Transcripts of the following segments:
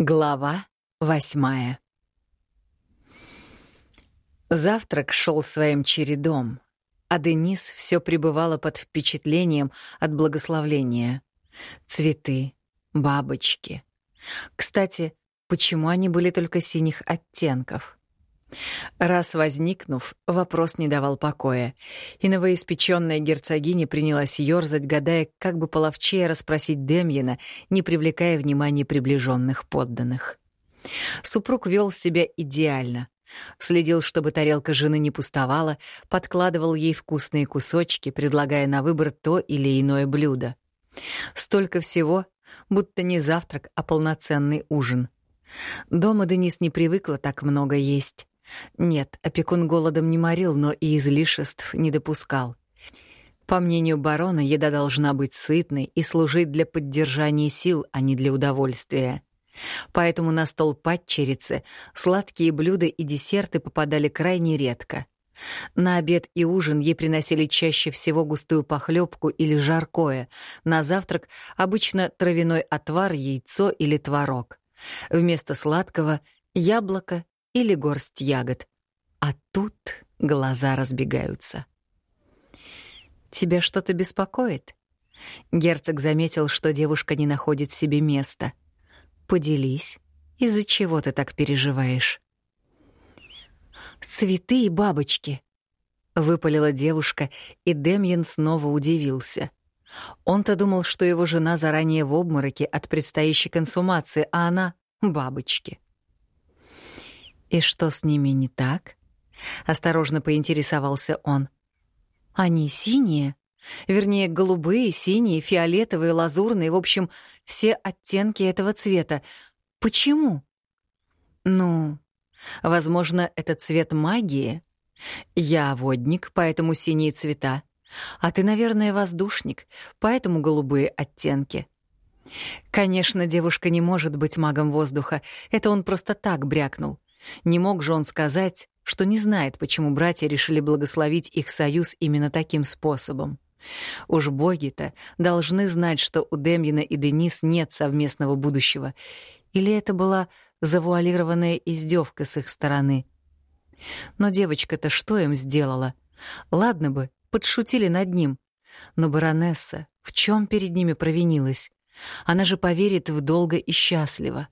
Глава восьмая Завтрак шел своим чередом, а Денис все пребывала под впечатлением от благословления. Цветы, бабочки. Кстати, почему они были только синих оттенков? Раз возникнув, вопрос не давал покоя, и новоиспеченная герцогиня принялась ёрзать, гадая, как бы половчее расспросить Демьена, не привлекая внимания приближенных подданных. Супруг вел себя идеально. Следил, чтобы тарелка жены не пустовала, подкладывал ей вкусные кусочки, предлагая на выбор то или иное блюдо. Столько всего, будто не завтрак, а полноценный ужин. Дома Денис не привыкла так много есть. Нет, опекун голодом не морил, но и излишеств не допускал. По мнению барона, еда должна быть сытной и служить для поддержания сил, а не для удовольствия. Поэтому на стол падчерицы сладкие блюда и десерты попадали крайне редко. На обед и ужин ей приносили чаще всего густую похлебку или жаркое, на завтрак обычно травяной отвар, яйцо или творог. Вместо сладкого — яблоко или горсть ягод. А тут глаза разбегаются. «Тебя что-то беспокоит?» Герцог заметил, что девушка не находит себе места. «Поделись, из-за чего ты так переживаешь?» «Цветы и бабочки», — выпалила девушка, и Демьян снова удивился. Он-то думал, что его жена заранее в обмороке от предстоящей консумации, а она — бабочки. «И что с ними не так?» — осторожно поинтересовался он. «Они синие? Вернее, голубые, синие, фиолетовые, лазурные, в общем, все оттенки этого цвета. Почему?» «Ну, возможно, это цвет магии. Я водник, поэтому синие цвета. А ты, наверное, воздушник, поэтому голубые оттенки». Конечно, девушка не может быть магом воздуха, это он просто так брякнул. Не мог же он сказать, что не знает, почему братья решили благословить их союз именно таким способом. Уж боги-то должны знать, что у Демьина и Денис нет совместного будущего. Или это была завуалированная издевка с их стороны? Но девочка-то что им сделала? Ладно бы, подшутили над ним. Но баронесса в чем перед ними провинилась? Она же поверит в долго и счастливо.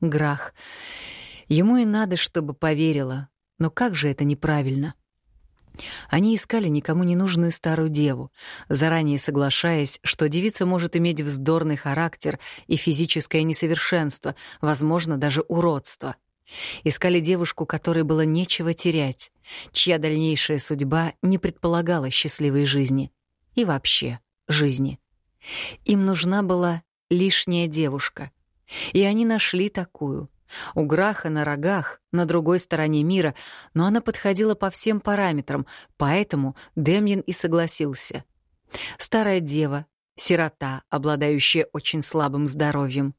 Грах. Ему и надо, чтобы поверила. Но как же это неправильно? Они искали никому не нужную старую деву, заранее соглашаясь, что девица может иметь вздорный характер и физическое несовершенство, возможно, даже уродство. Искали девушку, которой было нечего терять, чья дальнейшая судьба не предполагала счастливой жизни. И вообще жизни. Им нужна была лишняя девушка. И они нашли такую, у Граха на рогах, на другой стороне мира, но она подходила по всем параметрам, поэтому Демьян и согласился. Старая дева, сирота, обладающая очень слабым здоровьем.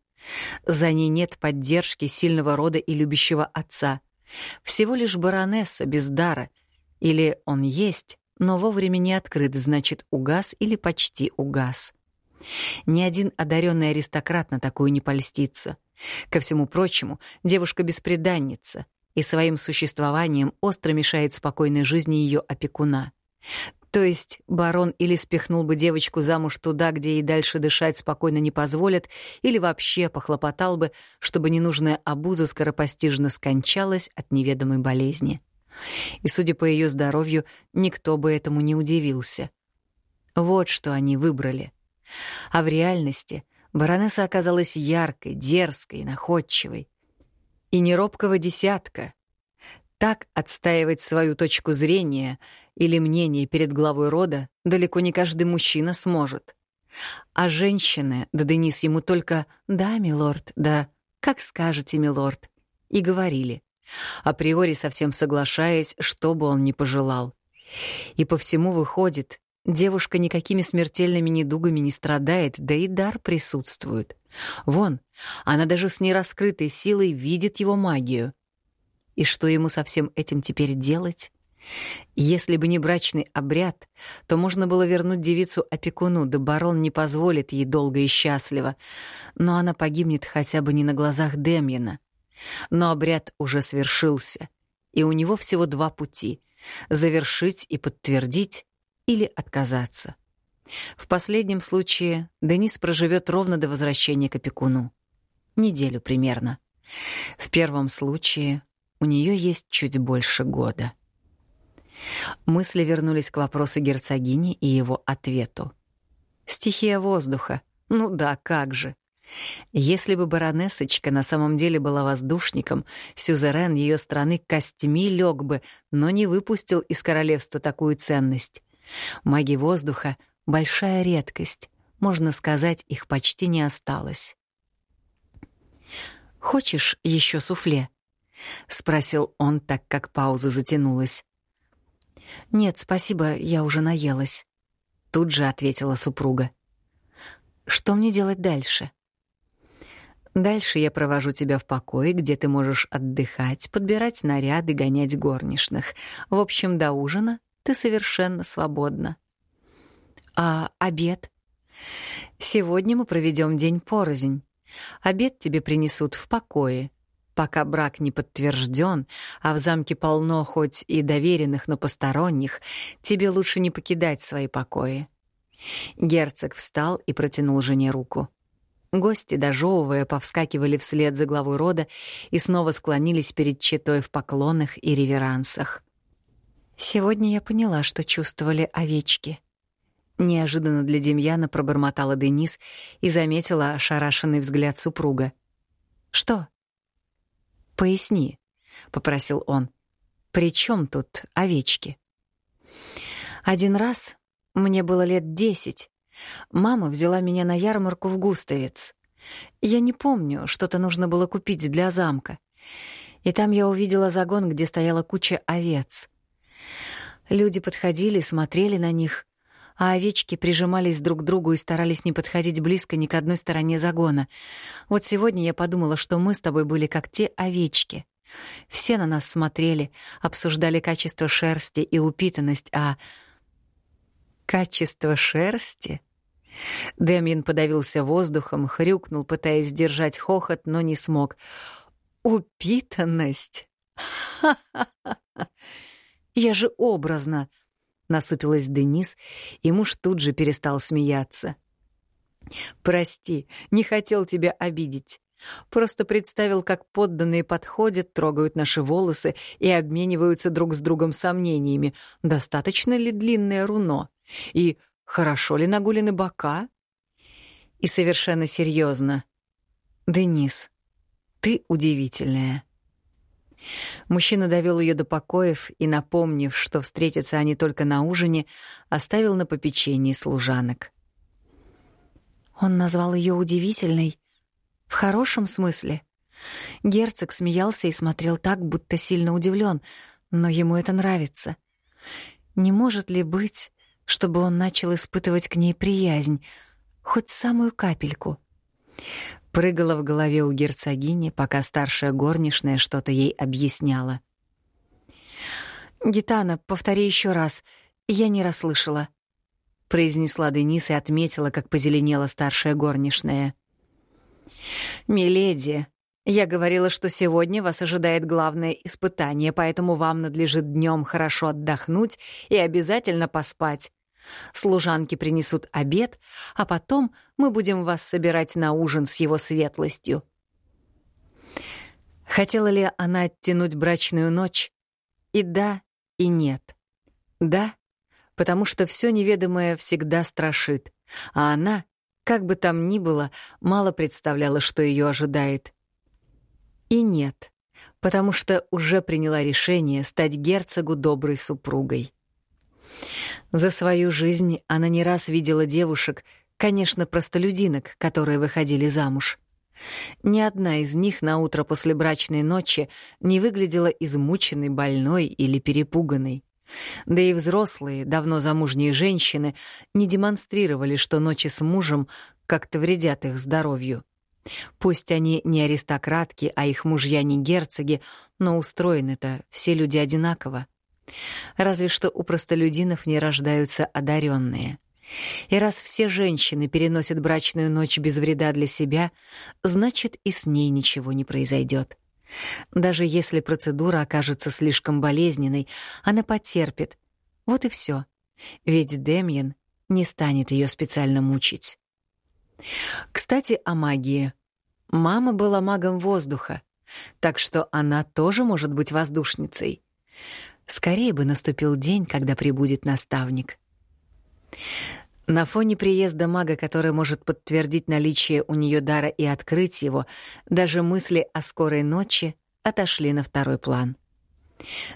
За ней нет поддержки сильного рода и любящего отца. Всего лишь баронесса без дара. Или он есть, но вовремя не открыт, значит, угас или почти угас. Ни один одаренный аристократ на такую не польстится. Ко всему прочему, девушка беспреданница и своим существованием остро мешает спокойной жизни ее опекуна. То есть барон или спихнул бы девочку замуж туда, где ей дальше дышать спокойно не позволят, или вообще похлопотал бы, чтобы ненужная обуза скоропостижно скончалась от неведомой болезни. И, судя по ее здоровью, никто бы этому не удивился. Вот что они выбрали. А в реальности — Баронесса оказалась яркой, дерзкой, находчивой. И не робкого десятка. Так отстаивать свою точку зрения или мнение перед главой рода далеко не каждый мужчина сможет. А женщины, да Денис ему только «да, милорд, да, как скажете, милорд», и говорили, априори совсем соглашаясь, что бы он ни пожелал. И по всему выходит, Девушка никакими смертельными недугами не страдает, да и дар присутствует. Вон, она даже с нераскрытой силой видит его магию. И что ему со всем этим теперь делать? Если бы не брачный обряд, то можно было вернуть девицу опекуну, да барон не позволит ей долго и счастливо. Но она погибнет хотя бы не на глазах Демьяна. Но обряд уже свершился, и у него всего два пути — завершить и подтвердить или отказаться. В последнем случае Денис проживет ровно до возвращения к опекуну. Неделю примерно. В первом случае у нее есть чуть больше года. Мысли вернулись к вопросу герцогини и его ответу. Стихия воздуха. Ну да, как же. Если бы баронессочка на самом деле была воздушником, сюзерен ее страны костьми лег бы, но не выпустил из королевства такую ценность. Маги воздуха — большая редкость. Можно сказать, их почти не осталось. «Хочешь еще суфле?» — спросил он, так как пауза затянулась. «Нет, спасибо, я уже наелась», — тут же ответила супруга. «Что мне делать дальше?» «Дальше я провожу тебя в покое, где ты можешь отдыхать, подбирать наряды, гонять горничных. В общем, до ужина ты совершенно свободна». «А обед?» «Сегодня мы проведем день порознь. Обед тебе принесут в покое. Пока брак не подтвержден, а в замке полно хоть и доверенных, но посторонних, тебе лучше не покидать свои покои. Герцог встал и протянул жене руку. Гости, дожевывая, повскакивали вслед за главой рода и снова склонились перед четой в поклонах и реверансах. «Сегодня я поняла, что чувствовали овечки», Неожиданно для Демьяна пробормотала Денис и заметила ошарашенный взгляд супруга. «Что?» «Поясни», — попросил он. «При чем тут овечки?» «Один раз, мне было лет десять, мама взяла меня на ярмарку в Густавец. Я не помню, что-то нужно было купить для замка. И там я увидела загон, где стояла куча овец. Люди подходили, смотрели на них, а овечки прижимались друг к другу и старались не подходить близко ни к одной стороне загона. Вот сегодня я подумала, что мы с тобой были как те овечки. Все на нас смотрели, обсуждали качество шерсти и упитанность, а... Качество шерсти? Демьян подавился воздухом, хрюкнул, пытаясь сдержать хохот, но не смог. Упитанность? Ха-ха-ха! Я же образно. Насупилась Денис, и муж тут же перестал смеяться. «Прости, не хотел тебя обидеть. Просто представил, как подданные подходят, трогают наши волосы и обмениваются друг с другом сомнениями, достаточно ли длинное руно и хорошо ли нагулены бока. И совершенно серьезно. Денис, ты удивительная. Мужчина довел ее до покоев и, напомнив, что встретятся они только на ужине, оставил на попечении служанок. Он назвал ее удивительной. В хорошем смысле. Герцог смеялся и смотрел так, будто сильно удивлен, но ему это нравится. Не может ли быть, чтобы он начал испытывать к ней приязнь, хоть самую капельку? Прыгала в голове у герцогини, пока старшая горничная что-то ей объясняла. «Гитана, повтори еще раз. Я не расслышала», — произнесла Денис и отметила, как позеленела старшая горничная. «Миледи, я говорила, что сегодня вас ожидает главное испытание, поэтому вам надлежит днем хорошо отдохнуть и обязательно поспать. Служанки принесут обед, а потом мы будем вас собирать на ужин с его светлостью. Хотела ли она оттянуть брачную ночь? И да, и нет. Да, потому что все неведомое всегда страшит, а она, как бы там ни было, мало представляла, что ее ожидает. И нет, потому что уже приняла решение стать герцогу доброй супругой. За свою жизнь она не раз видела девушек, конечно, простолюдинок, которые выходили замуж. Ни одна из них на утро после брачной ночи не выглядела измученной, больной или перепуганной. Да и взрослые, давно замужние женщины не демонстрировали, что ночи с мужем как-то вредят их здоровью. Пусть они не аристократки, а их мужья не герцоги, но устроены-то все люди одинаково. Разве что у простолюдинов не рождаются одаренные. И раз все женщины переносят брачную ночь без вреда для себя, значит и с ней ничего не произойдет. Даже если процедура окажется слишком болезненной, она потерпит. Вот и все. Ведь Демьян не станет ее специально мучить. Кстати, о магии. Мама была магом воздуха, так что она тоже может быть воздушницей. Скорее бы наступил день, когда прибудет наставник. На фоне приезда мага, который может подтвердить наличие у нее дара и открыть его, даже мысли о скорой ночи отошли на второй план.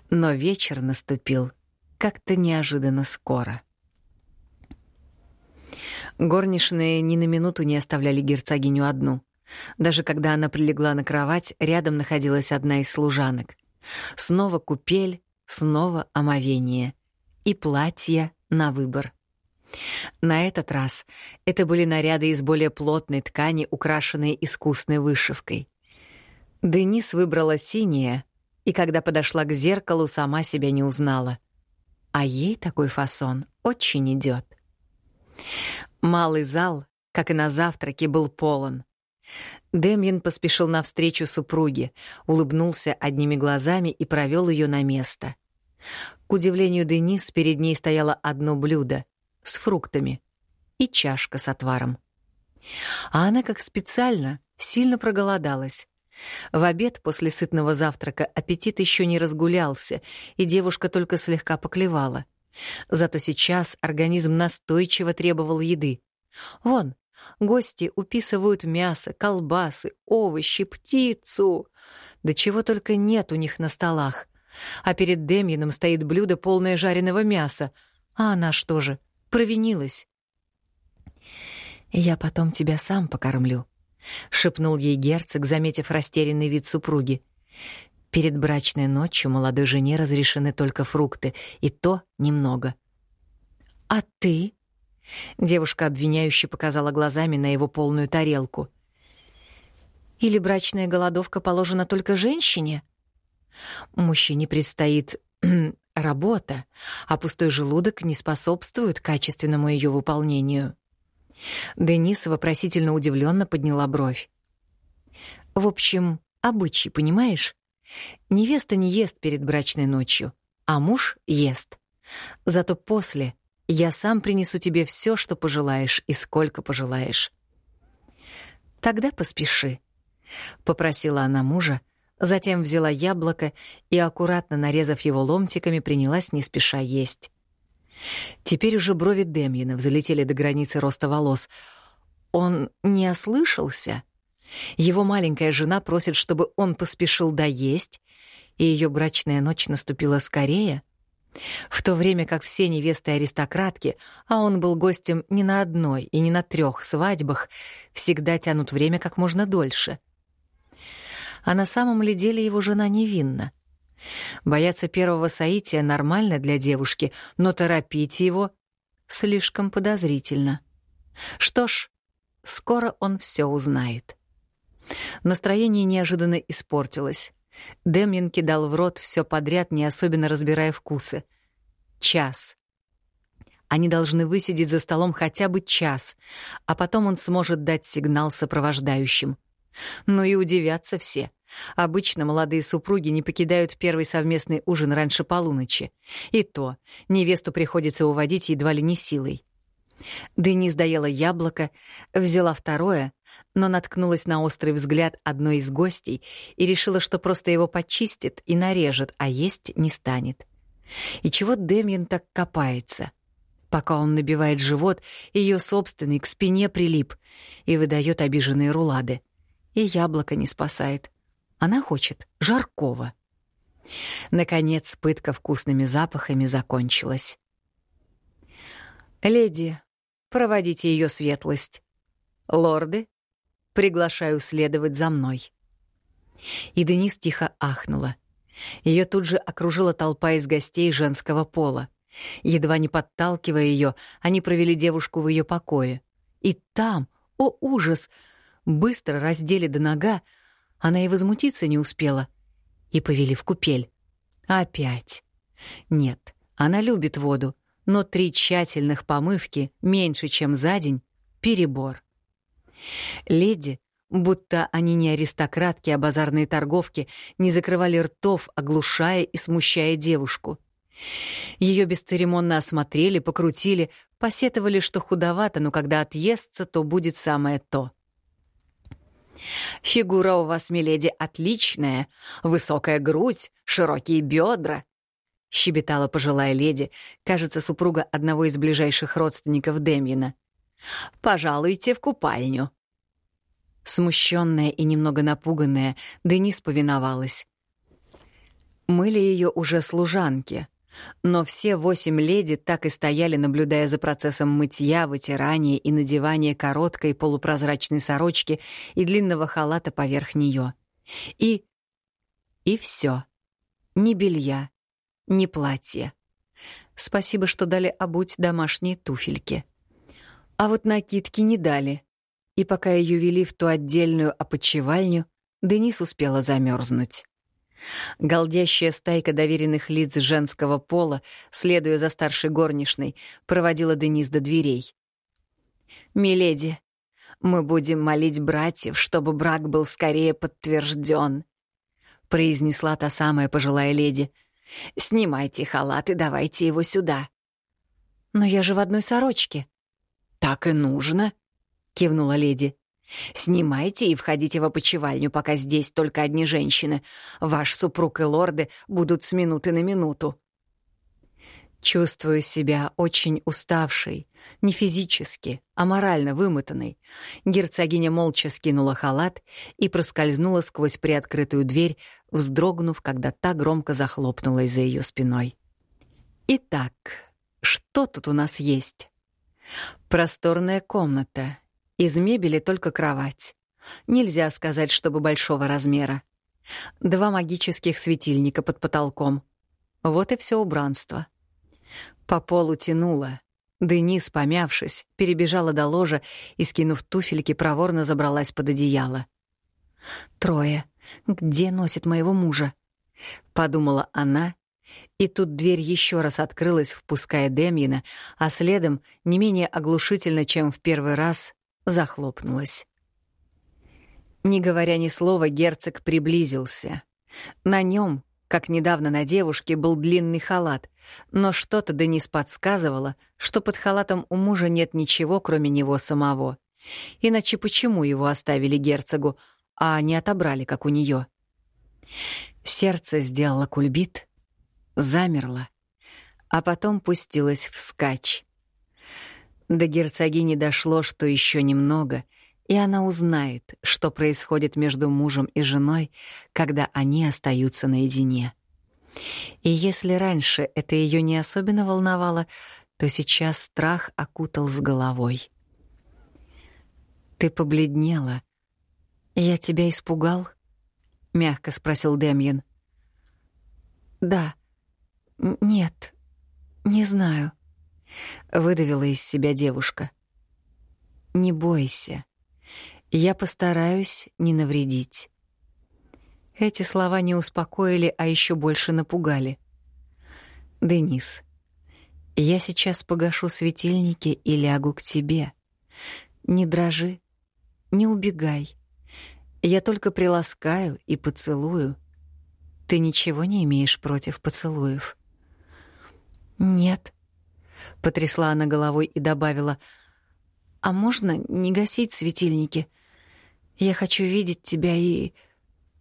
Но вечер наступил как-то неожиданно скоро. Горничные ни на минуту не оставляли герцогиню одну. Даже когда она прилегла на кровать, рядом находилась одна из служанок. Снова купель, снова омовение. И платье на выбор. На этот раз это были наряды из более плотной ткани, украшенные искусной вышивкой. Денис выбрала синее, и когда подошла к зеркалу, сама себя не узнала. А ей такой фасон очень идет. Малый зал, как и на завтраке, был полон. Демьян поспешил навстречу супруге, улыбнулся одними глазами и провел ее на место. К удивлению Денис, перед ней стояло одно блюдо с фруктами и чашка с отваром. А она, как специально, сильно проголодалась. В обед после сытного завтрака аппетит еще не разгулялся, и девушка только слегка поклевала. Зато сейчас организм настойчиво требовал еды. Вон, гости уписывают мясо, колбасы, овощи, птицу. Да чего только нет у них на столах. А перед Демьяном стоит блюдо, полное жареного мяса. А она что же, провинилась? «Я потом тебя сам покормлю», — шепнул ей герцог, заметив растерянный вид супруги. Перед брачной ночью молодой жене разрешены только фрукты, и то немного. «А ты?» Девушка обвиняюще показала глазами на его полную тарелку. «Или брачная голодовка положена только женщине?» Мужчине предстоит работа, а пустой желудок не способствует качественному ее выполнению. Денис вопросительно удивленно подняла бровь. В общем, обычай, понимаешь? Невеста не ест перед брачной ночью, а муж ест. Зато после я сам принесу тебе все, что пожелаешь и сколько пожелаешь. Тогда поспеши, попросила она мужа, затем взяла яблоко и аккуратно нарезав его ломтиками, принялась не спеша есть. Теперь уже брови Демьина взлетели до границы роста волос. Он не ослышался? Его маленькая жена просит, чтобы он поспешил доесть, и ее брачная ночь наступила скорее, в то время как все невесты-аристократки, а он был гостем не на одной и не на трех свадьбах, всегда тянут время как можно дольше. А на самом ли деле его жена невинна? Бояться первого соития нормально для девушки, но торопить его слишком подозрительно. Что ж, скоро он все узнает. Настроение неожиданно испортилось. Демьян кидал в рот все подряд, не особенно разбирая вкусы. Час. Они должны высидеть за столом хотя бы час, а потом он сможет дать сигнал сопровождающим. Ну и удивятся все. Обычно молодые супруги не покидают первый совместный ужин раньше полуночи. И то невесту приходится уводить едва ли не силой. Денис доела яблоко, взяла второе, но наткнулась на острый взгляд одной из гостей и решила, что просто его почистит и нарежет, а есть не станет. И чего Демьян так копается? Пока он набивает живот, ее собственный к спине прилип и выдает обиженные рулады. И яблоко не спасает. Она хочет жаркого. Наконец, пытка вкусными запахами закончилась. «Леди, проводите ее светлость. Лорды, приглашаю следовать за мной». И Денис тихо ахнула. Ее тут же окружила толпа из гостей женского пола. Едва не подталкивая ее, они провели девушку в ее покое. И там, о ужас, быстро раздели до нога, она и возмутиться не успела. И повели в купель. Опять. Нет, она любит воду, но три тщательных помывки меньше, чем за день — перебор. Леди, будто они не аристократки, а базарные торговки, не закрывали ртов, оглушая и смущая девушку. Ее бесцеремонно осмотрели, покрутили, посетовали, что худовато, но когда отъестся, то будет самое то. «Фигура у вас, миледи, отличная, высокая грудь, широкие бедра», — щебетала пожилая леди, кажется, супруга одного из ближайших родственников Демьина. «Пожалуйте в купальню». Смущенная и немного напуганная, Денис повиновалась. Мыли ее уже служанки, но все восемь леди так и стояли, наблюдая за процессом мытья, вытирания и надевания короткой полупрозрачной сорочки и длинного халата поверх нее. И... и все. Ни белья, ни платья. Спасибо, что дали обуть домашние туфельки. А вот накидки не дали. И пока ее вели в ту отдельную опочивальню, Денис успела замерзнуть. Голдящая стайка доверенных лиц женского пола, следуя за старшей горничной, проводила Денис до дверей. «Миледи, мы будем молить братьев, чтобы брак был скорее подтвержден», — произнесла та самая пожилая леди. «Снимайте халат и давайте его сюда». «Но я же в одной сорочке». «Так и нужно», — кивнула леди. Снимайте и входите в опочивальню, пока здесь только одни женщины. Ваш супруг и лорды будут с минуты на минуту. Чувствую себя очень уставшей, не физически, а морально вымотанной. Герцогиня молча скинула халат и проскользнула сквозь приоткрытую дверь, вздрогнув, когда та громко захлопнулась за ее спиной. Итак, что тут у нас есть? Просторная комната, из мебели только кровать. Нельзя сказать, чтобы большого размера. Два магических светильника под потолком. Вот и все убранство. По полу тянуло. Денис, помявшись, перебежала до ложа и, скинув туфельки, проворно забралась под одеяло. «Трое. Где носит моего мужа?» — подумала она, и тут дверь еще раз открылась, впуская Демьина, а следом, не менее оглушительно, чем в первый раз, захлопнулась. Не говоря ни слова, герцог приблизился. На нем, как недавно на девушке, был длинный халат, но что-то Денис подсказывало, что под халатом у мужа нет ничего, кроме него самого. Иначе почему его оставили герцогу, а не отобрали, как у нее? Сердце сделало кульбит, замерло, а потом пустилось вскачь. До герцогини дошло, что еще немного, и она узнает, что происходит между мужем и женой, когда они остаются наедине. И если раньше это ее не особенно волновало, то сейчас страх окутал с головой. «Ты побледнела. Я тебя испугал?» — мягко спросил Демьян. «Да. Нет. Не знаю», выдавила из себя девушка. Не бойся. Я постараюсь не навредить. Эти слова не успокоили, а еще больше напугали. Денис, я сейчас погашу светильники и лягу к тебе. Не дрожи, не убегай. Я только приласкаю и поцелую. Ты ничего не имеешь против поцелуев? Нет, Потрясла она головой и добавила: "А можно не гасить светильники? Я хочу видеть тебя и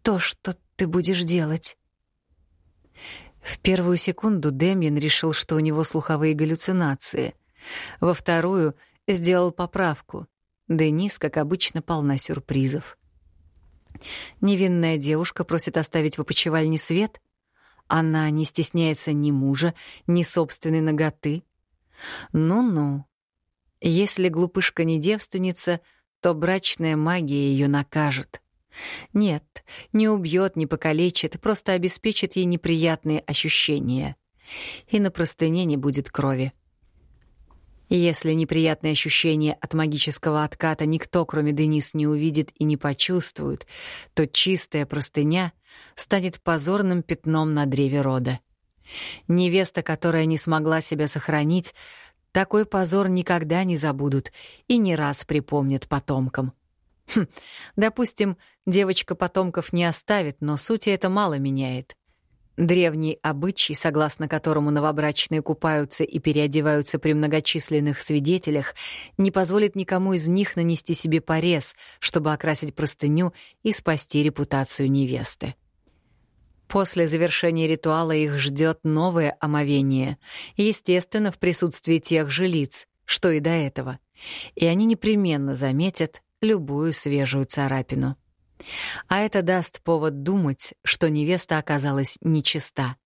то, что ты будешь делать". В первую секунду Демьян решил, что у него слуховые галлюцинации. Во вторую сделал поправку. Денис, как обычно, полна сюрпризов. Невинная девушка просит оставить в опочивальне свет. Она не стесняется ни мужа, ни собственной ноготы. Ну-ну. Если глупышка не девственница, то брачная магия ее накажет. Нет, не убьет, не покалечит, просто обеспечит ей неприятные ощущения. И на простыне не будет крови. Если неприятные ощущения от магического отката никто, кроме Денис, не увидит и не почувствует, то чистая простыня станет позорным пятном на древе рода. Невеста, которая не смогла себя сохранить, такой позор никогда не забудут и не раз припомнят потомкам. Хм, допустим, девочка потомков не оставит, но сути это мало меняет. Древний обычай, согласно которому новобрачные купаются и переодеваются при многочисленных свидетелях, не позволит никому из них нанести себе порез, чтобы окрасить простыню и спасти репутацию невесты. После завершения ритуала их ждет новое омовение, естественно, в присутствии тех же лиц, что и до этого, и они непременно заметят любую свежую царапину. А это даст повод думать, что невеста оказалась нечиста.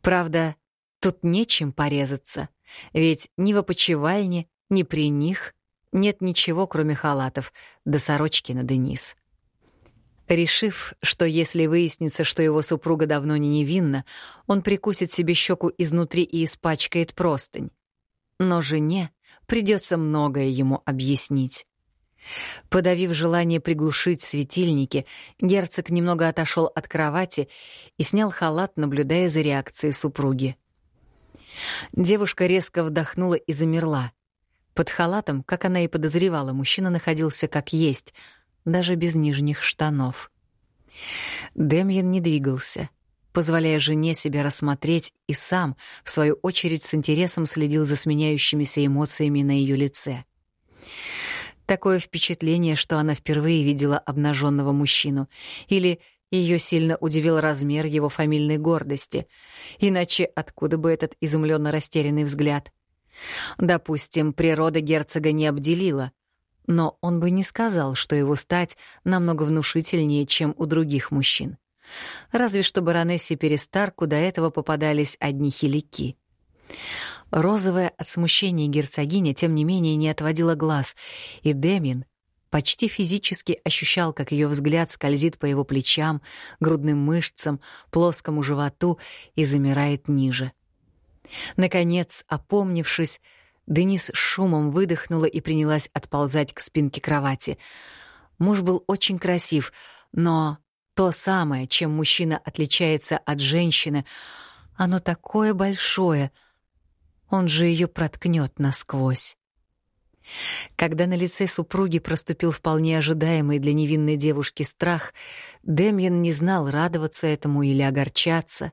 Правда, тут нечем порезаться, ведь ни в опочивальне, ни при них нет ничего, кроме халатов, до сорочки на Денис. Решив, что если выяснится, что его супруга давно не невинна, он прикусит себе щеку изнутри и испачкает простынь. Но жене придется многое ему объяснить. Подавив желание приглушить светильники, герцог немного отошел от кровати и снял халат, наблюдая за реакцией супруги. Девушка резко вдохнула и замерла. Под халатом, как она и подозревала, мужчина находился как есть, даже без нижних штанов. Демьян не двигался, позволяя жене себя рассмотреть, и сам, в свою очередь, с интересом следил за сменяющимися эмоциями на ее лице. Такое впечатление, что она впервые видела обнаженного мужчину. Или ее сильно удивил размер его фамильной гордости. Иначе откуда бы этот изумленно растерянный взгляд? Допустим, природа герцога не обделила, но он бы не сказал, что его стать намного внушительнее, чем у других мужчин. Разве что баронессе Перестарку до этого попадались одни хилики. Розовая от смущения герцогиня, тем не менее, не отводила глаз, и Демин почти физически ощущал, как ее взгляд скользит по его плечам, грудным мышцам, плоскому животу и замирает ниже. Наконец, опомнившись, Денис шумом выдохнула и принялась отползать к спинке кровати. Муж был очень красив, но то самое, чем мужчина отличается от женщины, оно такое большое — он же ее проткнет насквозь. Когда на лице супруги проступил вполне ожидаемый для невинной девушки страх, Демьян не знал, радоваться этому или огорчаться.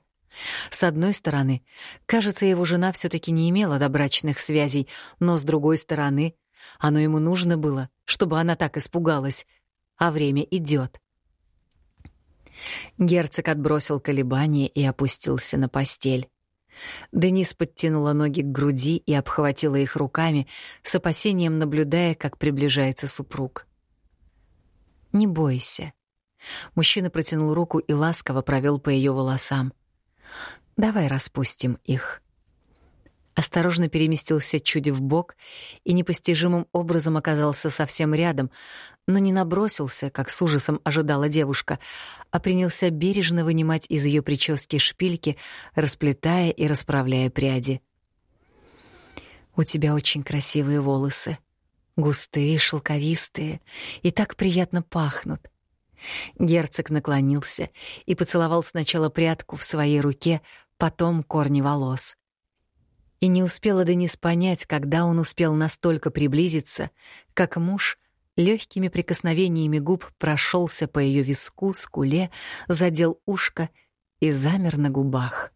С одной стороны, кажется, его жена все таки не имела добрачных связей, но с другой стороны, оно ему нужно было, чтобы она так испугалась, а время идет. Герцог отбросил колебания и опустился на постель. Денис подтянула ноги к груди и обхватила их руками, с опасением наблюдая, как приближается супруг. «Не бойся». Мужчина протянул руку и ласково провел по ее волосам. «Давай распустим их» осторожно переместился чуть в бок и непостижимым образом оказался совсем рядом, но не набросился, как с ужасом ожидала девушка, а принялся бережно вынимать из ее прически шпильки, расплетая и расправляя пряди. «У тебя очень красивые волосы, густые, шелковистые, и так приятно пахнут». Герцог наклонился и поцеловал сначала прядку в своей руке, потом корни волос. И не успела Денис понять, когда он успел настолько приблизиться, как муж легкими прикосновениями губ прошелся по ее виску, скуле, задел ушко и замер на губах.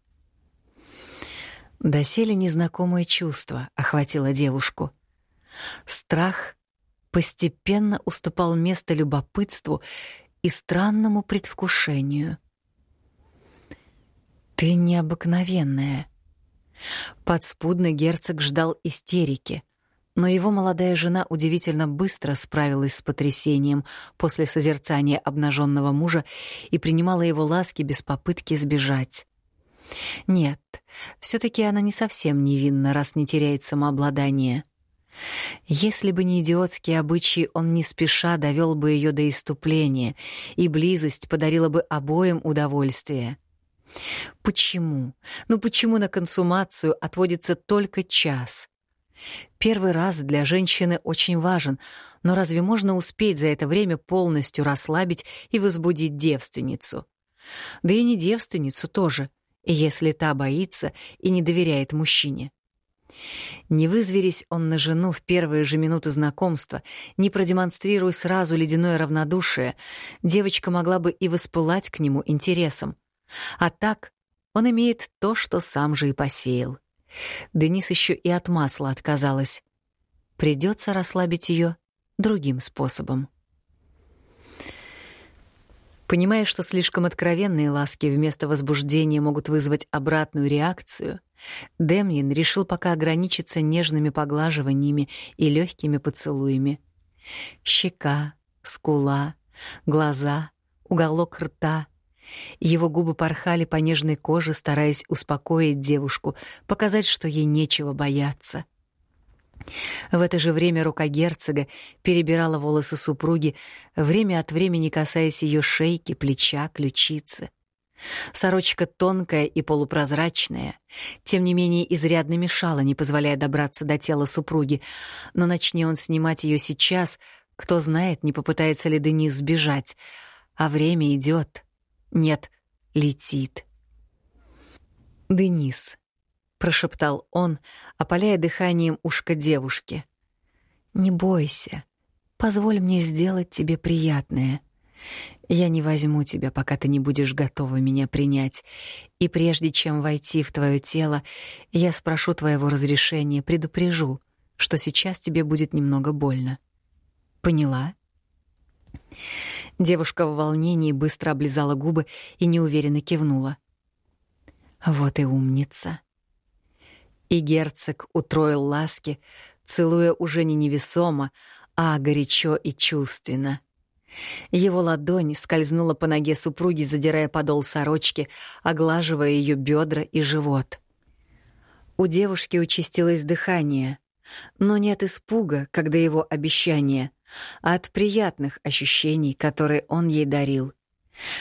Доселе незнакомое чувство охватило девушку. Страх постепенно уступал место любопытству и странному предвкушению. «Ты необыкновенная», Подспудно герцог ждал истерики, но его молодая жена удивительно быстро справилась с потрясением после созерцания обнаженного мужа и принимала его ласки без попытки сбежать. Нет, все таки она не совсем невинна, раз не теряет самообладание. Если бы не идиотские обычаи, он не спеша довел бы ее до иступления, и близость подарила бы обоим удовольствие. Почему? Ну почему на консумацию отводится только час? Первый раз для женщины очень важен, но разве можно успеть за это время полностью расслабить и возбудить девственницу? Да и не девственницу тоже. если та боится и не доверяет мужчине. Не вызверись он на жену в первые же минуты знакомства, не продемонстрируя сразу ледяное равнодушие, девочка могла бы и воспылать к нему интересом. А так он имеет то, что сам же и посеял. Денис еще и от масла отказалась. Придется расслабить ее другим способом. Понимая, что слишком откровенные ласки вместо возбуждения могут вызвать обратную реакцию, Демьян решил пока ограничиться нежными поглаживаниями и легкими поцелуями. Щека, скула, глаза, уголок рта. Его губы порхали по нежной коже, стараясь успокоить девушку, показать, что ей нечего бояться — в это же время рука герцога перебирала волосы супруги, время от времени касаясь ее шейки, плеча, ключицы. Сорочка тонкая и полупрозрачная, тем не менее изрядно мешала, не позволяя добраться до тела супруги, но начни он снимать ее сейчас, кто знает, не попытается ли Денис сбежать. А время идет. Нет, летит. Денис прошептал он, опаляя дыханием ушко девушки. Не бойся. Позволь мне сделать тебе приятное. Я не возьму тебя, пока ты не будешь готова меня принять. И прежде чем войти в твое тело, я спрошу твоего разрешения, предупрежу, что сейчас тебе будет немного больно. Поняла? Девушка в волнении быстро облизала губы и неуверенно кивнула. Вот и умница. И герцог утроил ласки, целуя уже не невесомо, а горячо и чувственно. Его ладонь скользнула по ноге супруги, задирая подол сорочки, оглаживая ее бедра и живот. У девушки участилось дыхание, но не от испуга, когда его обещание, от приятных ощущений, которые он ей дарил.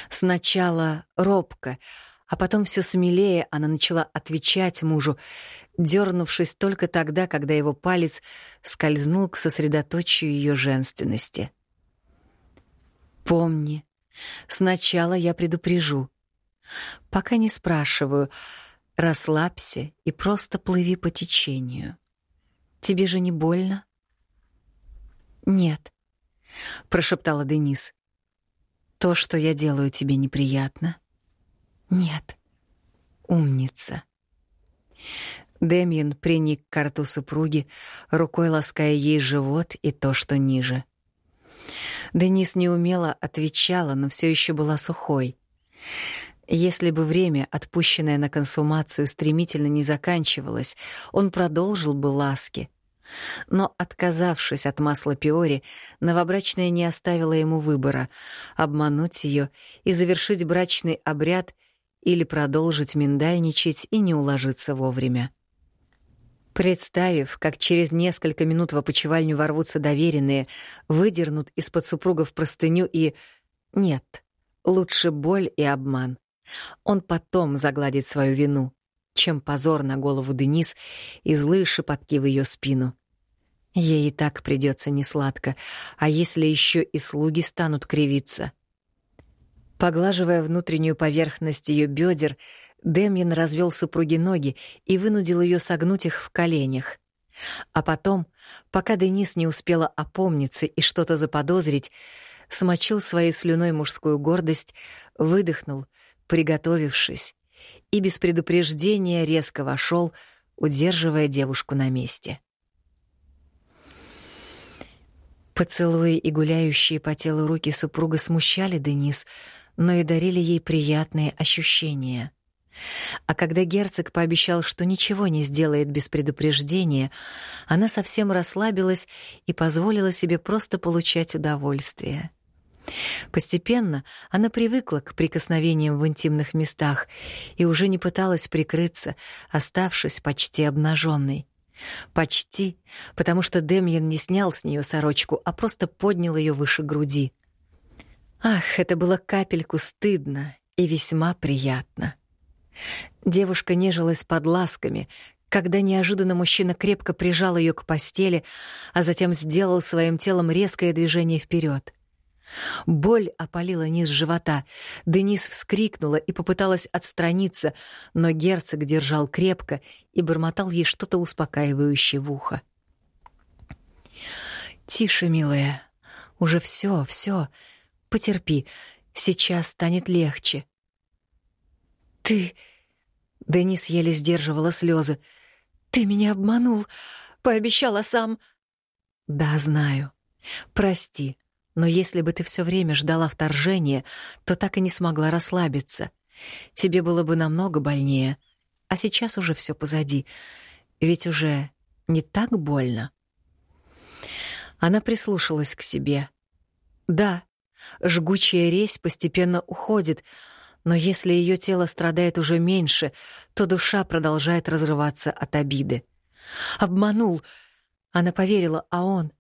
Сначала робко, а потом все смелее она начала отвечать мужу, дернувшись только тогда, когда его палец скользнул к сосредоточию ее женственности. «Помни, сначала я предупрежу. Пока не спрашиваю, расслабься и просто плыви по течению. Тебе же не больно?» «Нет», — прошептала Денис. «То, что я делаю, тебе неприятно?» Нет. Умница. Демьян приник к рту супруги, рукой лаская ей живот и то, что ниже. Денис неумело отвечала, но все еще была сухой. Если бы время, отпущенное на консумацию, стремительно не заканчивалось, он продолжил бы ласки. Но, отказавшись от масла Пиори, новобрачная не оставила ему выбора — обмануть ее и завершить брачный обряд — или продолжить миндальничать и не уложиться вовремя. Представив, как через несколько минут в опочивальню ворвутся доверенные, выдернут из-под супругов простыню и... Нет, лучше боль и обман. Он потом загладит свою вину, чем позор на голову Денис и злые шепотки в ее спину. Ей и так придется несладко, а если еще и слуги станут кривиться? Поглаживая внутреннюю поверхность ее бедер, Демьян развел супруге ноги и вынудил ее согнуть их в коленях. А потом, пока Денис не успела опомниться и что-то заподозрить, смочил своей слюной мужскую гордость, выдохнул, приготовившись, и без предупреждения резко вошел, удерживая девушку на месте. Поцелуи и гуляющие по телу руки супруга смущали Денис, но и дарили ей приятные ощущения. А когда герцог пообещал, что ничего не сделает без предупреждения, она совсем расслабилась и позволила себе просто получать удовольствие. Постепенно она привыкла к прикосновениям в интимных местах и уже не пыталась прикрыться, оставшись почти обнаженной. Почти, потому что Демьян не снял с нее сорочку, а просто поднял ее выше груди — Ах, это было капельку стыдно и весьма приятно. Девушка нежилась под ласками, когда неожиданно мужчина крепко прижал ее к постели, а затем сделал своим телом резкое движение вперед. Боль опалила низ живота. Денис вскрикнула и попыталась отстраниться, но герцог держал крепко и бормотал ей что-то успокаивающее в ухо. «Тише, милая. Уже все, все. Потерпи. Сейчас станет легче». «Ты...» Денис еле сдерживала слезы. «Ты меня обманул. Пообещала сам...» «Да, знаю. Прости. Но если бы ты все время ждала вторжения, то так и не смогла расслабиться. Тебе было бы намного больнее. А сейчас уже все позади. Ведь уже не так больно. Она прислушалась к себе. Да, жгучая резь постепенно уходит, но если ее тело страдает уже меньше, то душа продолжает разрываться от обиды. Обманул. Она поверила, а он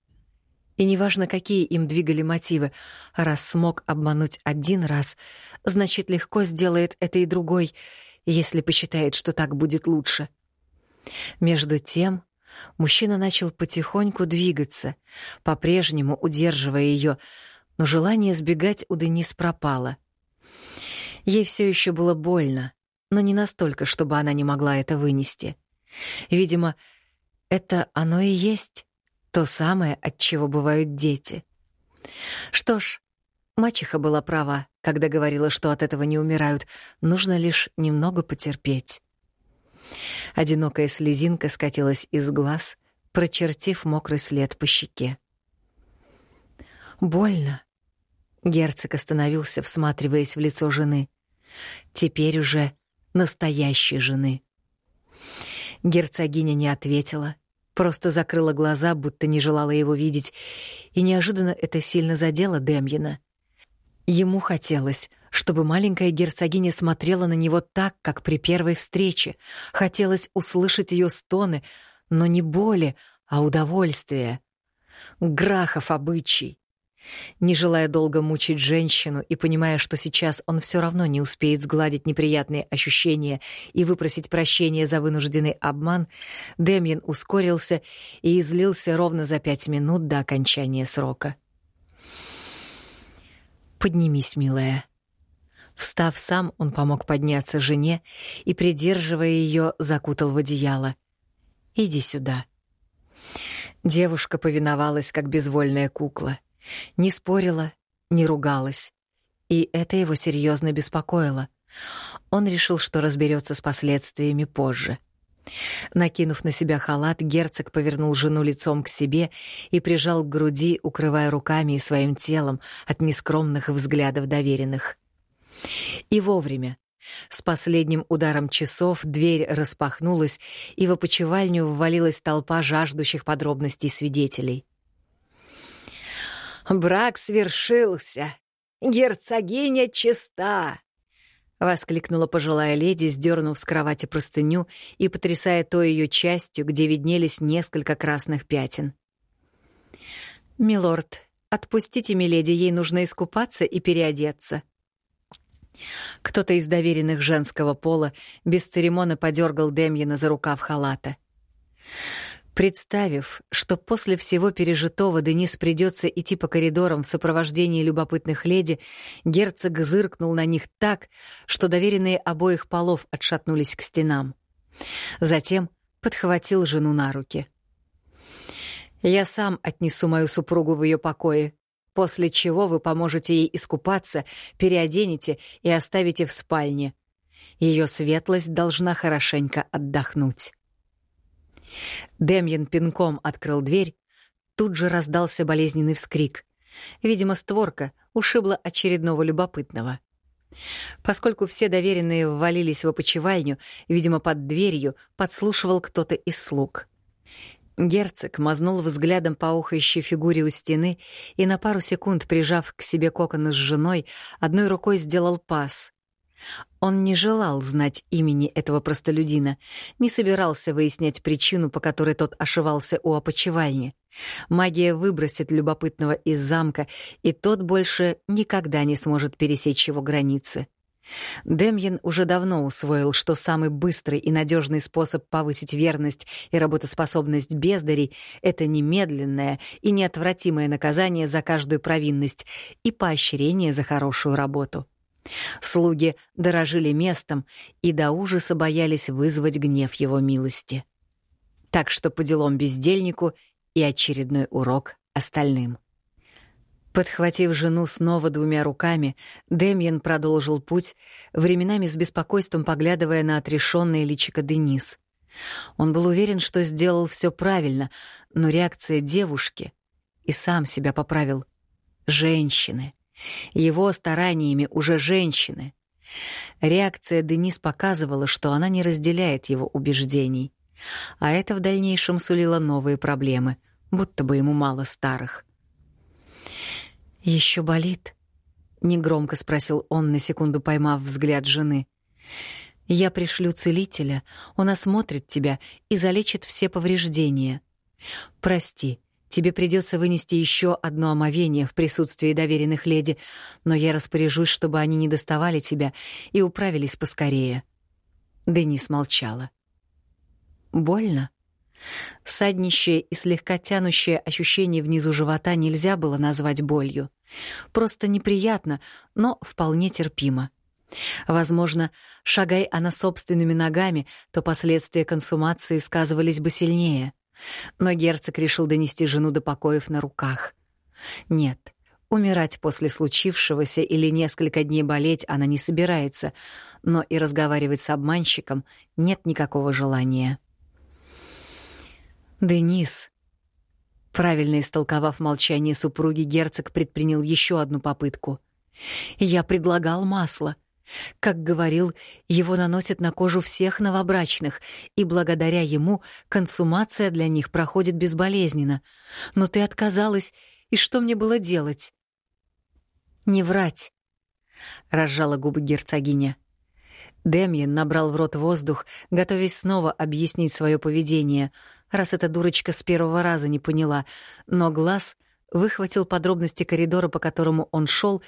и неважно, какие им двигали мотивы, раз смог обмануть один раз, значит, легко сделает это и другой, если посчитает, что так будет лучше. Между тем, мужчина начал потихоньку двигаться, по-прежнему удерживая ее, но желание сбегать у Денис пропало. Ей все еще было больно, но не настолько, чтобы она не могла это вынести. Видимо, это оно и есть то самое, от чего бывают дети. Что ж, мачеха была права, когда говорила, что от этого не умирают, нужно лишь немного потерпеть. Одинокая слезинка скатилась из глаз, прочертив мокрый след по щеке. «Больно». Герцог остановился, всматриваясь в лицо жены. Теперь уже настоящей жены. Герцогиня не ответила — просто закрыла глаза, будто не желала его видеть, и неожиданно это сильно задело Демьена. Ему хотелось, чтобы маленькая герцогиня смотрела на него так, как при первой встрече. Хотелось услышать ее стоны, но не боли, а удовольствия. Грахов обычай. Не желая долго мучить женщину и понимая, что сейчас он все равно не успеет сгладить неприятные ощущения и выпросить прощения за вынужденный обман, Демьян ускорился и излился ровно за пять минут до окончания срока. «Поднимись, милая». Встав сам, он помог подняться жене и, придерживая ее, закутал в одеяло. «Иди сюда». Девушка повиновалась, как безвольная кукла — не спорила, не ругалась. И это его серьезно беспокоило. Он решил, что разберется с последствиями позже. Накинув на себя халат, герцог повернул жену лицом к себе и прижал к груди, укрывая руками и своим телом от нескромных взглядов доверенных. И вовремя. С последним ударом часов дверь распахнулась, и в опочивальню ввалилась толпа жаждущих подробностей свидетелей. Брак свершился. Герцогиня чиста. Воскликнула пожилая леди, сдернув с кровати простыню и потрясая той ее частью, где виднелись несколько красных пятен. «Милорд, отпустите миледи, ей нужно искупаться и переодеться». Кто-то из доверенных женского пола без церемона подергал Демьена за рукав халата. Представив, что после всего пережитого Денис придется идти по коридорам в сопровождении любопытных леди, герцог зыркнул на них так, что доверенные обоих полов отшатнулись к стенам. Затем подхватил жену на руки. «Я сам отнесу мою супругу в ее покое, после чего вы поможете ей искупаться, переоденете и оставите в спальне. Ее светлость должна хорошенько отдохнуть». Демьян пинком открыл дверь. Тут же раздался болезненный вскрик. Видимо, створка ушибла очередного любопытного. Поскольку все доверенные ввалились в опочивальню, видимо, под дверью подслушивал кто-то из слуг. Герцог мазнул взглядом по ухающей фигуре у стены и на пару секунд, прижав к себе кокон с женой, одной рукой сделал пас. Он не желал знать имени этого простолюдина, не собирался выяснять причину, по которой тот ошивался у опочивальни. Магия выбросит любопытного из замка, и тот больше никогда не сможет пересечь его границы. Демьян уже давно усвоил, что самый быстрый и надежный способ повысить верность и работоспособность бездарей — это немедленное и неотвратимое наказание за каждую провинность и поощрение за хорошую работу. Слуги дорожили местом и до ужаса боялись вызвать гнев его милости. Так что по делам бездельнику и очередной урок остальным. Подхватив жену снова двумя руками, Демьян продолжил путь, временами с беспокойством поглядывая на отрешенное личико Денис. Он был уверен, что сделал все правильно, но реакция девушки и сам себя поправил. Женщины. Его стараниями уже женщины. Реакция Денис показывала, что она не разделяет его убеждений. А это в дальнейшем сулило новые проблемы, будто бы ему мало старых. Еще болит? негромко спросил он, на секунду поймав взгляд жены. Я пришлю целителя, он осмотрит тебя и залечит все повреждения. Прости, тебе придется вынести еще одно омовение в присутствии доверенных леди, но я распоряжусь, чтобы они не доставали тебя и управились поскорее. Денис молчала. Больно? Саднищее и слегка тянущее ощущение внизу живота нельзя было назвать болью. Просто неприятно, но вполне терпимо. Возможно, шагай она собственными ногами, то последствия консумации сказывались бы сильнее. Но герцог решил донести жену до покоев на руках. Нет, умирать после случившегося или несколько дней болеть она не собирается, но и разговаривать с обманщиком нет никакого желания. «Денис», Правильно истолковав молчание супруги, герцог предпринял еще одну попытку. «Я предлагал масло. Как говорил, его наносят на кожу всех новобрачных, и благодаря ему консумация для них проходит безболезненно. Но ты отказалась, и что мне было делать?» «Не врать», — разжала губы герцогиня. Демьян набрал в рот воздух, готовясь снова объяснить свое поведение, раз эта дурочка с первого раза не поняла, но глаз выхватил подробности коридора, по которому он шел,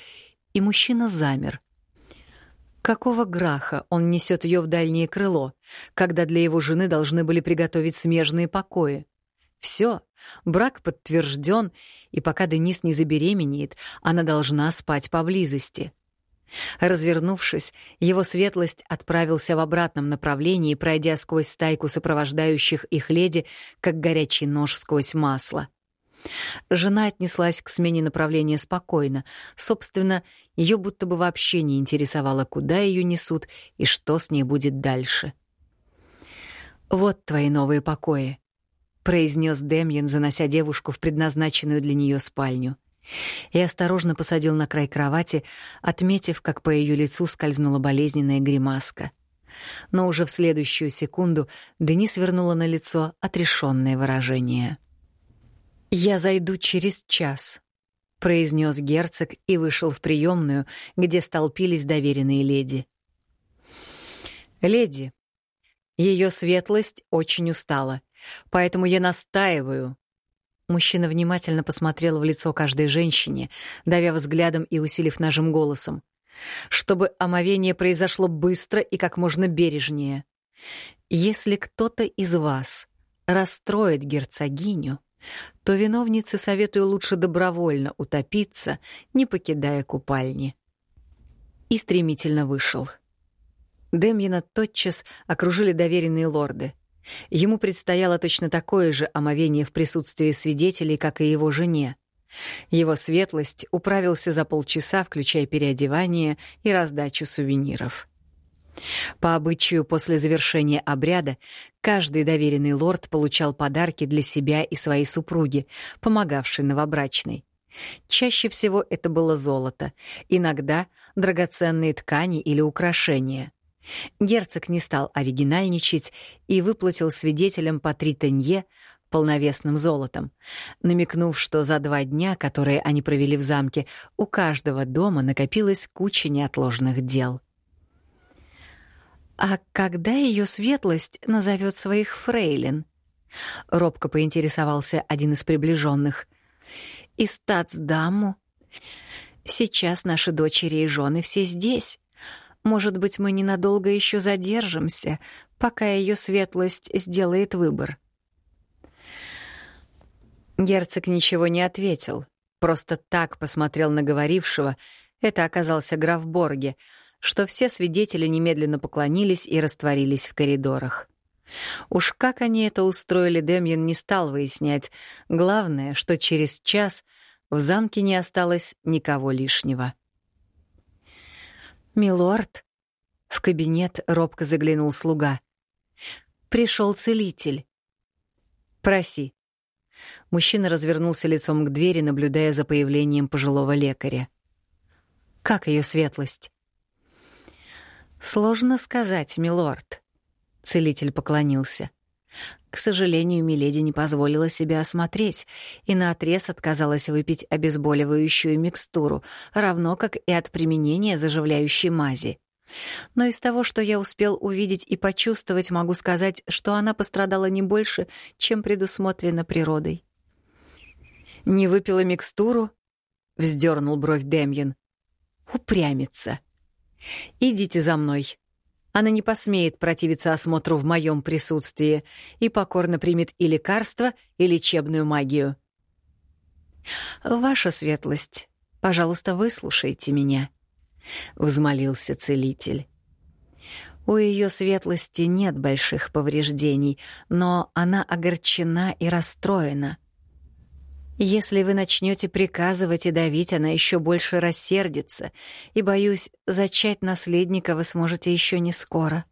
и мужчина замер. Какого граха он несет ее в дальнее крыло, когда для его жены должны были приготовить смежные покои? Все, брак подтвержден, и пока Денис не забеременеет, она должна спать поблизости. Развернувшись, его светлость отправился в обратном направлении, пройдя сквозь стайку сопровождающих их леди, как горячий нож сквозь масло. Жена отнеслась к смене направления спокойно. Собственно, ее будто бы вообще не интересовало, куда ее несут и что с ней будет дальше. «Вот твои новые покои», — произнес Демьян, занося девушку в предназначенную для нее спальню и осторожно посадил на край кровати, отметив, как по ее лицу скользнула болезненная гримаска. Но уже в следующую секунду Денис вернула на лицо отрешенное выражение. «Я зайду через час», — произнес герцог и вышел в приемную, где столпились доверенные леди. «Леди, ее светлость очень устала, поэтому я настаиваю, Мужчина внимательно посмотрел в лицо каждой женщине, давя взглядом и усилив нажим голосом. Чтобы омовение произошло быстро и как можно бережнее. Если кто-то из вас расстроит герцогиню, то виновнице советую лучше добровольно утопиться, не покидая купальни. И стремительно вышел. Демьяна тотчас окружили доверенные лорды. Ему предстояло точно такое же омовение в присутствии свидетелей, как и его жене. Его светлость управился за полчаса, включая переодевание и раздачу сувениров. По обычаю, после завершения обряда каждый доверенный лорд получал подарки для себя и своей супруги, помогавшей новобрачной. Чаще всего это было золото, иногда драгоценные ткани или украшения. Герцог не стал оригинальничать и выплатил свидетелям по три тенье полновесным золотом, намекнув, что за два дня, которые они провели в замке, у каждого дома накопилась куча неотложных дел. «А когда ее светлость назовет своих фрейлин?» — робко поинтересовался один из приближенных. «И стацдаму? Сейчас наши дочери и жены все здесь. Может быть, мы ненадолго еще задержимся, пока ее светлость сделает выбор. Герцог ничего не ответил, просто так посмотрел на говорившего, это оказался граф Борге, что все свидетели немедленно поклонились и растворились в коридорах. Уж как они это устроили, Демьян не стал выяснять. Главное, что через час в замке не осталось никого лишнего. «Милорд», — в кабинет робко заглянул слуга, — «пришел целитель». «Проси». Мужчина развернулся лицом к двери, наблюдая за появлением пожилого лекаря. «Как ее светлость?» «Сложно сказать, милорд», — целитель поклонился. К сожалению, Миледи не позволила себя осмотреть и наотрез отказалась выпить обезболивающую микстуру, равно как и от применения заживляющей мази. Но из того, что я успел увидеть и почувствовать, могу сказать, что она пострадала не больше, чем предусмотрено природой. «Не выпила микстуру?» — вздернул бровь Демьян. «Упрямится. Идите за мной». Она не посмеет противиться осмотру в моем присутствии и покорно примет и лекарство, и лечебную магию. «Ваша светлость, пожалуйста, выслушайте меня», — взмолился целитель. У ее светлости нет больших повреждений, но она огорчена и расстроена — если вы начнете приказывать и давить, она еще больше рассердится, и, боюсь, зачать наследника вы сможете еще не скоро.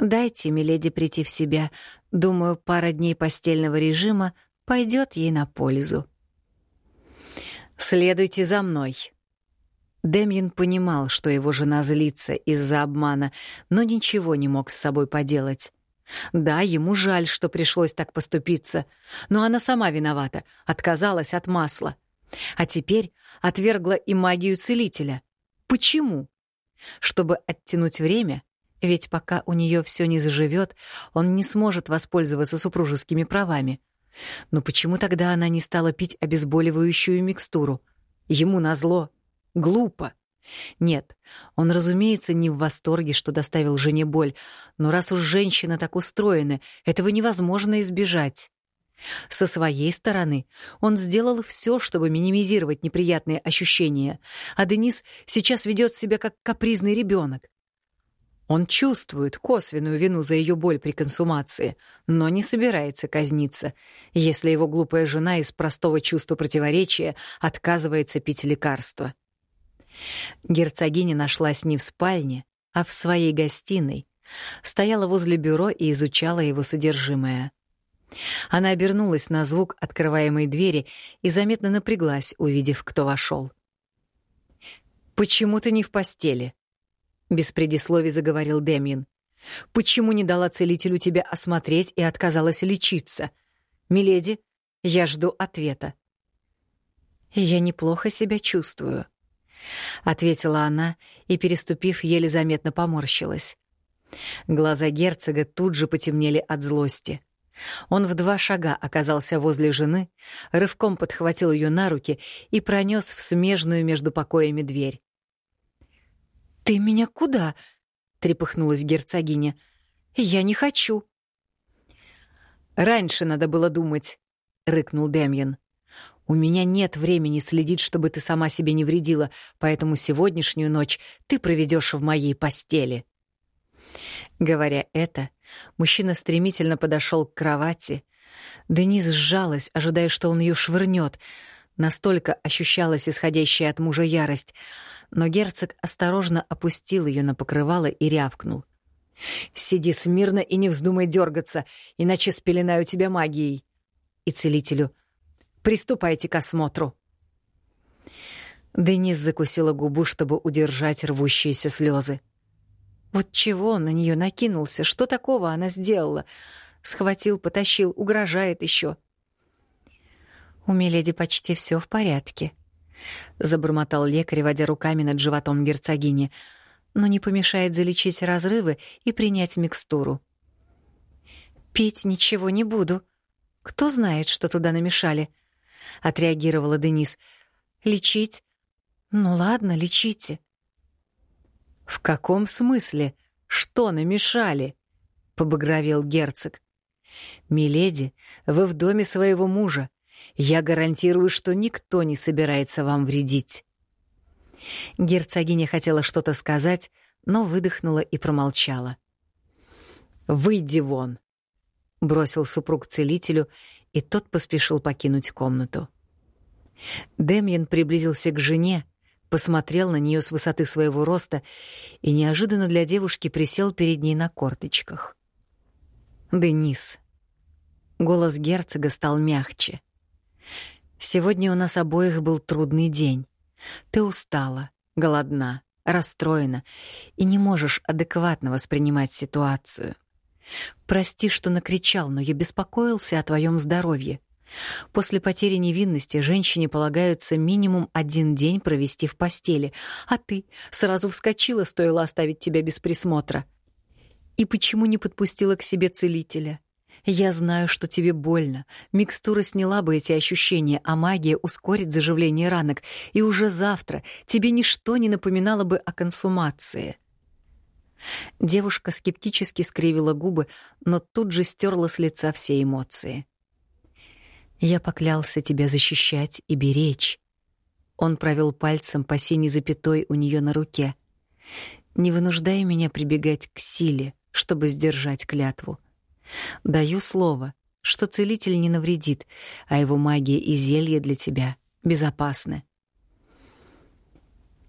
Дайте миледи прийти в себя. Думаю, пара дней постельного режима пойдет ей на пользу. «Следуйте за мной». Демьян понимал, что его жена злится из-за обмана, но ничего не мог с собой поделать. Да, ему жаль, что пришлось так поступиться, но она сама виновата, отказалась от масла. А теперь отвергла и магию целителя. Почему? Чтобы оттянуть время, ведь пока у нее все не заживет, он не сможет воспользоваться супружескими правами. Но почему тогда она не стала пить обезболивающую микстуру? Ему назло. Глупо. Нет, он, разумеется, не в восторге, что доставил жене боль, но раз уж женщина так устроена, этого невозможно избежать. Со своей стороны он сделал все, чтобы минимизировать неприятные ощущения, а Денис сейчас ведет себя как капризный ребенок. Он чувствует косвенную вину за ее боль при консумации, но не собирается казниться, если его глупая жена из простого чувства противоречия отказывается пить лекарства. Герцогиня нашлась не в спальне, а в своей гостиной, стояла возле бюро и изучала его содержимое. Она обернулась на звук открываемой двери и заметно напряглась, увидев, кто вошел. «Почему ты не в постели?» — без предисловий заговорил Демьян. «Почему не дала целителю тебя осмотреть и отказалась лечиться? Миледи, я жду ответа». «Я неплохо себя чувствую», — ответила она и, переступив, еле заметно поморщилась. Глаза герцога тут же потемнели от злости. Он в два шага оказался возле жены, рывком подхватил ее на руки и пронес в смежную между покоями дверь. «Ты меня куда?» — трепыхнулась герцогиня. «Я не хочу». «Раньше надо было думать», — рыкнул Демьян. У меня нет времени следить, чтобы ты сама себе не вредила, поэтому сегодняшнюю ночь ты проведешь в моей постели». Говоря это, мужчина стремительно подошел к кровати. Денис сжалась, ожидая, что он ее швырнет. Настолько ощущалась исходящая от мужа ярость. Но герцог осторожно опустил ее на покрывало и рявкнул. «Сиди смирно и не вздумай дергаться, иначе спеленаю тебя магией». И целителю Приступайте к осмотру». Денис закусила губу, чтобы удержать рвущиеся слезы. Вот чего он на нее накинулся? Что такого она сделала? Схватил, потащил, угрожает еще. У Миледи почти все в порядке, забормотал лекарь, водя руками над животом герцогини, но не помешает залечить разрывы и принять микстуру. Пить ничего не буду. Кто знает, что туда намешали? — отреагировала Денис. «Лечить? Ну ладно, лечите». «В каком смысле? Что намешали?» — побагровел герцог. «Миледи, вы в доме своего мужа. Я гарантирую, что никто не собирается вам вредить». Герцогиня хотела что-то сказать, но выдохнула и промолчала. «Выйди вон!» — бросил супруг целителю, и тот поспешил покинуть комнату. Демьян приблизился к жене, посмотрел на нее с высоты своего роста и неожиданно для девушки присел перед ней на корточках. «Денис». Голос герцога стал мягче. «Сегодня у нас обоих был трудный день. Ты устала, голодна, расстроена и не можешь адекватно воспринимать ситуацию. Прости, что накричал, но я беспокоился о твоем здоровье. После потери невинности женщине полагается минимум один день провести в постели, а ты сразу вскочила, стоило оставить тебя без присмотра. И почему не подпустила к себе целителя? Я знаю, что тебе больно. Микстура сняла бы эти ощущения, а магия ускорит заживление ранок, и уже завтра тебе ничто не напоминало бы о консумации. Девушка скептически скривила губы, но тут же стерла с лица все эмоции. Я поклялся тебя защищать и беречь. Он провел пальцем по синей запятой у нее на руке. Не вынуждай меня прибегать к силе, чтобы сдержать клятву. Даю слово, что целитель не навредит, а его магия и зелье для тебя безопасны.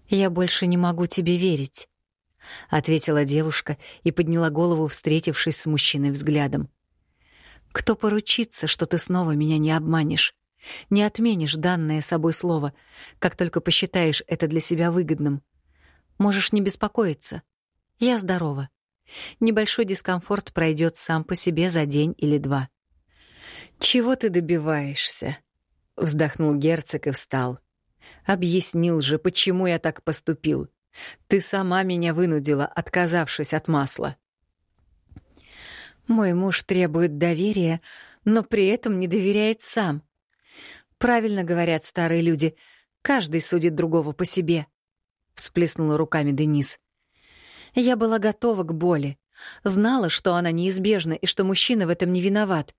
Я больше не могу тебе верить, ответила девушка и подняла голову, встретившись с мужчиной взглядом. Кто поручится, что ты снова меня не обманешь? Не отменишь данное собой слово, как только посчитаешь это для себя выгодным. Можешь не беспокоиться. Я здорова. Небольшой дискомфорт пройдет сам по себе за день или два. «Чего ты добиваешься?» — вздохнул герцог и встал. «Объяснил же, почему я так поступил. Ты сама меня вынудила, отказавшись от масла». Мой муж требует доверия, но при этом не доверяет сам. Правильно говорят старые люди, каждый судит другого по себе. Всплеснула руками Денис. Я была готова к боли, знала, что она неизбежна и что мужчина в этом не виноват.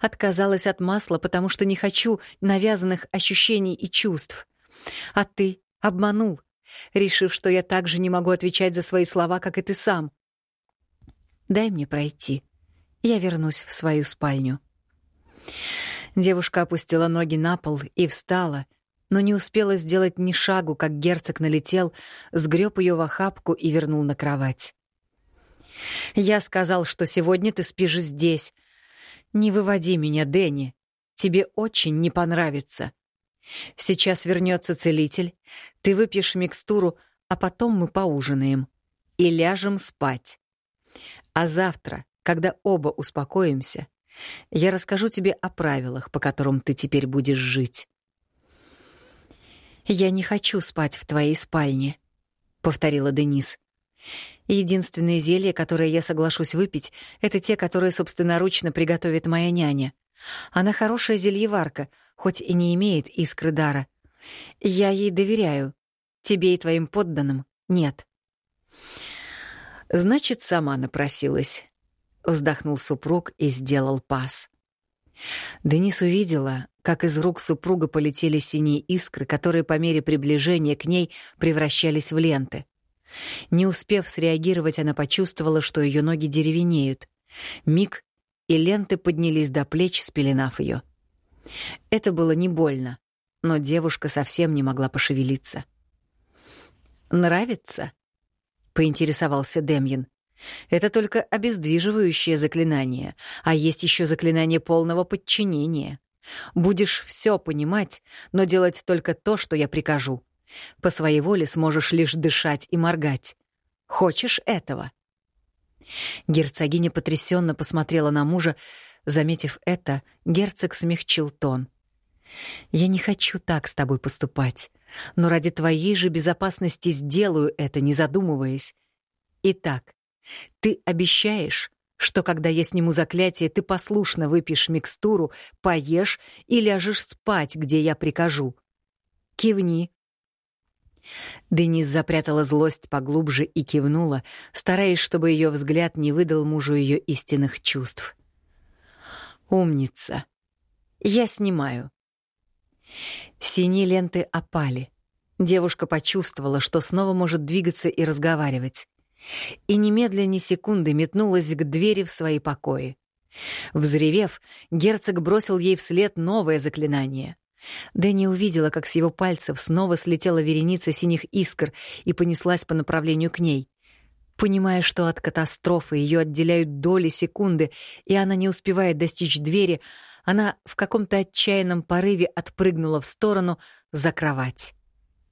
Отказалась от масла, потому что не хочу навязанных ощущений и чувств. А ты обманул, решив, что я также не могу отвечать за свои слова, как и ты сам. Дай мне пройти. Я вернусь в свою спальню. Девушка опустила ноги на пол и встала, но не успела сделать ни шагу, как герцог налетел, сгреб ее в охапку и вернул на кровать. «Я сказал, что сегодня ты спишь здесь. Не выводи меня, Дэнни. Тебе очень не понравится. Сейчас вернется целитель, ты выпьешь микстуру, а потом мы поужинаем и ляжем спать. А завтра когда оба успокоимся, я расскажу тебе о правилах, по которым ты теперь будешь жить. «Я не хочу спать в твоей спальне», — повторила Денис. «Единственные зелья, которые я соглашусь выпить, это те, которые собственноручно приготовит моя няня. Она хорошая зельеварка, хоть и не имеет искры дара. Я ей доверяю. Тебе и твоим подданным нет». «Значит, сама напросилась», вздохнул супруг и сделал пас. Денис увидела, как из рук супруга полетели синие искры, которые по мере приближения к ней превращались в ленты. Не успев среагировать, она почувствовала, что ее ноги деревенеют. Миг, и ленты поднялись до плеч, спеленав ее. Это было не больно, но девушка совсем не могла пошевелиться. «Нравится?» — поинтересовался Демьян. Это только обездвиживающее заклинание, а есть еще заклинание полного подчинения. Будешь все понимать, но делать только то, что я прикажу. По своей воле сможешь лишь дышать и моргать. Хочешь этого?» Герцогиня потрясенно посмотрела на мужа. Заметив это, герцог смягчил тон. «Я не хочу так с тобой поступать, но ради твоей же безопасности сделаю это, не задумываясь. Итак, ты обещаешь, что когда я сниму заклятие, ты послушно выпьешь микстуру, поешь и ляжешь спать, где я прикажу. Кивни. Денис запрятала злость поглубже и кивнула, стараясь, чтобы ее взгляд не выдал мужу ее истинных чувств. «Умница. Я снимаю». Синие ленты опали. Девушка почувствовала, что снова может двигаться и разговаривать. И немедленно секунды метнулась к двери в свои покои. Взревев, герцог бросил ей вслед новое заклинание. Дэнни увидела, как с его пальцев снова слетела вереница синих искр и понеслась по направлению к ней. Понимая, что от катастрофы ее отделяют доли секунды, и она не успевает достичь двери, она в каком-то отчаянном порыве отпрыгнула в сторону за кровать.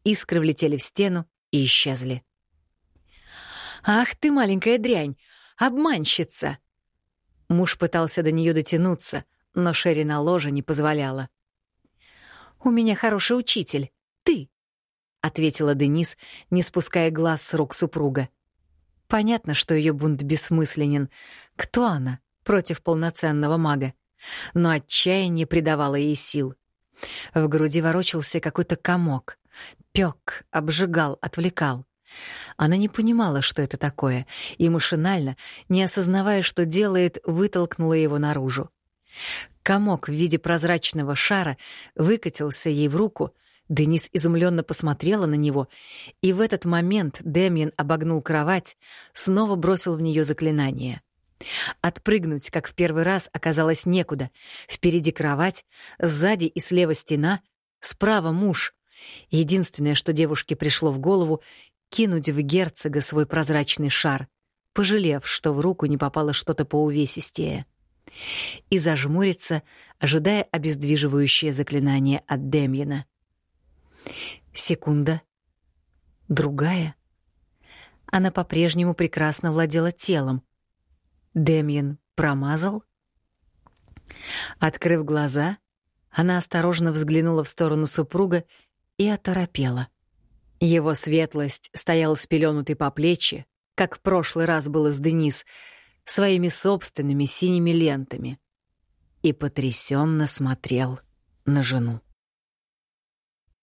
Искры влетели в стену и исчезли. «Ах ты, маленькая дрянь! Обманщица!» Муж пытался до нее дотянуться, но Шерри на ложе не позволяла. «У меня хороший учитель. Ты!» — ответила Денис, не спуская глаз с рук супруга. Понятно, что ее бунт бессмысленен. Кто она против полноценного мага? Но отчаяние придавало ей сил. В груди ворочался какой-то комок. Пёк, обжигал, отвлекал. Она не понимала, что это такое, и машинально, не осознавая, что делает, вытолкнула его наружу. Комок в виде прозрачного шара выкатился ей в руку. Денис изумленно посмотрела на него, и в этот момент Демьян обогнул кровать, снова бросил в нее заклинание. Отпрыгнуть, как в первый раз, оказалось некуда. Впереди кровать, сзади и слева стена, справа муж. Единственное, что девушке пришло в голову, кинуть в герцога свой прозрачный шар, пожалев, что в руку не попало что-то поувесистее и зажмуриться, ожидая обездвиживающее заклинание от Демьена. Секунда. Другая. Она по-прежнему прекрасно владела телом. Демьен промазал? Открыв глаза, она осторожно взглянула в сторону супруга и оторопела. Его светлость стоял спеленутый по плечи, как в прошлый раз было с Денис — своими собственными синими лентами и потрясенно смотрел на жену.